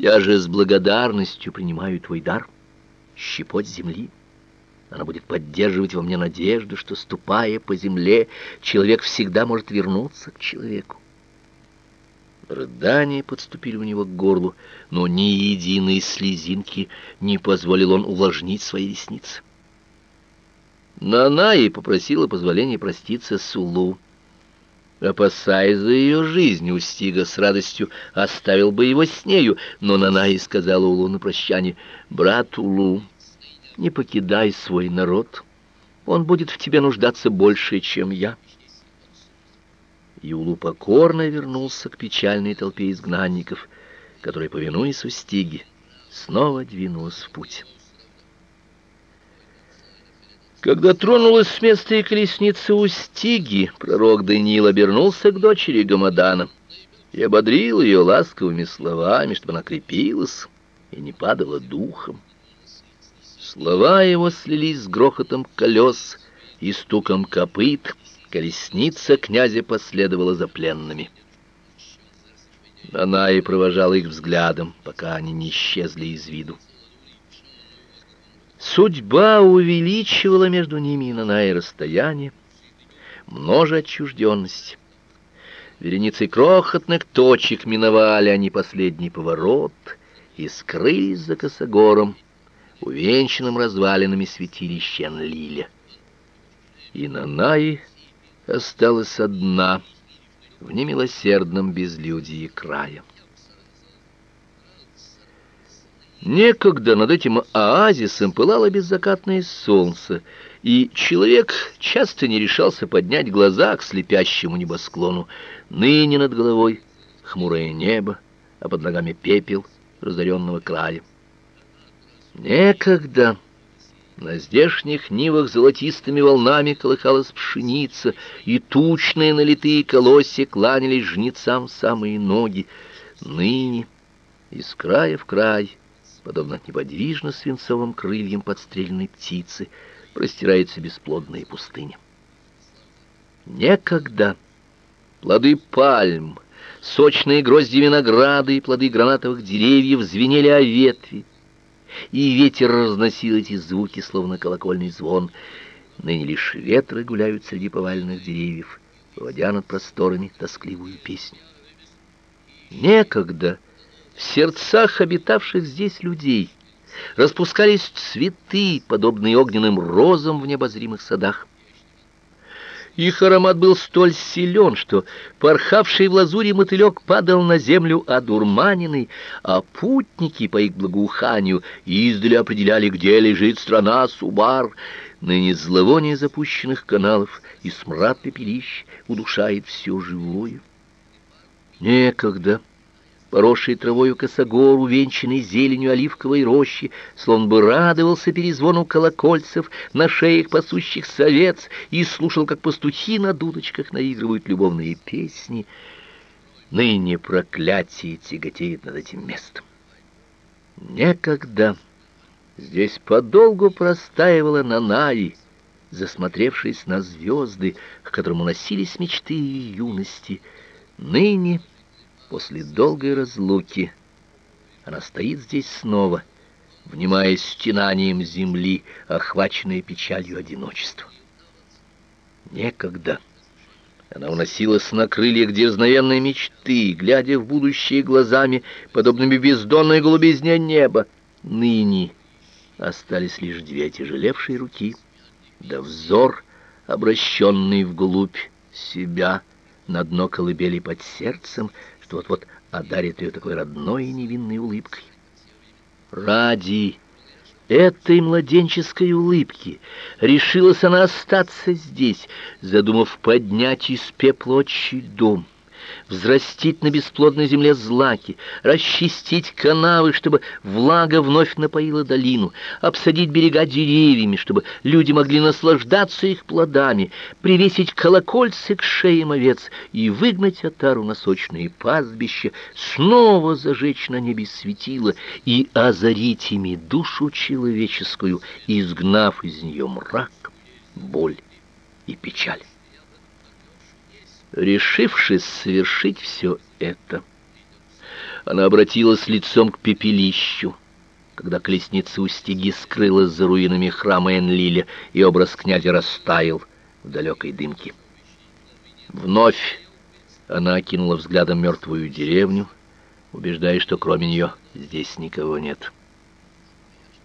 Я же с благодарностью принимаю твой дар, щепоть земли. Она будет поддерживать во мне надежду, что, ступая по земле, человек всегда может вернуться к человеку. Рыдания подступили у него к горлу, но ни единой слезинки не позволил он увлажнить свои ресницы. Нанаи попросила позволения проститься с Улу. Опасаясь за ее жизнь, Устига с радостью оставил бы его с нею, но Нанаи сказала Улу на прощание, «Брат Улу, не покидай свой народ, он будет в тебе нуждаться больше, чем я». Юлу покорно вернулся к печальной толпе изгнанников, которые, повинуясь Устиге, снова двинулась в путь. Когда тронулась с места и колесница Устиги, пророк Даниил обернулся к дочери Гамадана и ободрил ее ласковыми словами, чтобы она крепилась и не падала духом. Слова его слились с грохотом колес и стуком копыт, колесница князя последовала за пленными. Она и провожала их взглядом, пока они не исчезли из виду. Судьба увеличивала между ними и Нанай расстояние, множе отчужденности. Вереницей крохотных точек миновали они последний поворот и скрылись за косогором, увенчанным развалинами святилища Энлиля. И Нанай осталась одна в немилосердном безлюдии края. Некогда над этим оазисом пылало беззакатное солнце, и человек часто не решался поднять глаза к слепящему небосклону. Ныне над головой хмурое небо, а под ногами пепел разоренного края. Некогда на здешних нивах золотистыми волнами колыхалась пшеница, и тучные налитые колосья кланялись жнецам самые ноги. Ныне из края в край подобно неподвижно свинцовым крыльям подстреленной птицы, простирается бесплодная пустыня. Некогда плоды пальм, сочные грозди винограда и плоды гранатовых деревьев звенели о ветви, и ветер разносил эти звуки, словно колокольный звон. Ныне лишь ветры гуляют среди поваленных деревьев, вводя над просторами тоскливую песню. Некогда в сердцах обитавших здесь людей распускались цветы, подобные огненным розам в необозримых садах. Их аромат был столь силен, что порхавший в лазуре мотылек падал на землю одурманенный, а путники по их благоуханию издали определяли, где лежит страна Субар. Ныне зловоние запущенных каналов и смрад пепелищ удушает все живое. Некогда поросший травою косогор, увенчанный зеленью оливковой рощи, словно бы радовался перезвону колокольцев на шеях пасущих совец и слушал, как пастухи на дудочках наигрывают любовные песни. Ныне проклятие тяготеет над этим местом. Некогда здесь подолгу простаивала Нанаи, засмотревшись на звезды, к которым уносились мечты ее юности. Ныне После долгой разлуки она стоит здесь снова, внимая стенанием земли, охваченной печалью одиночества. Некогда она уносилась на крыльях дерзновенной мечты, глядя в будущее глазами, подобными бездонной голубизне неба. Ныне остались лишь две тяжелевшие руки, да взор, обращенный вглубь себя, на дно колыбели под сердцем, что вот-вот одарит ее такой родной и невинной улыбкой. Ради этой младенческой улыбки решилась она остаться здесь, задумав поднять из пепла отчий дом взрастить на бесплодной земле злаки, расчистить канавы, чтобы влага вновь напоила долину, обсадить берега деревьями, чтобы люди могли наслаждаться их плодами, привесить колокольцы к шеям овец и выгнать отару на сочные пастбища, снова зажечь на небе светило и озарить ими душу человеческую, изгнав из нее мрак, боль и печаль решившись совершить все это. Она обратилась лицом к пепелищу, когда колесница Устиги скрылась за руинами храма Энлиля, и образ князя растаял в далекой дымке. Вновь она окинула взглядом мертвую деревню, убеждаясь, что кроме нее здесь никого нет.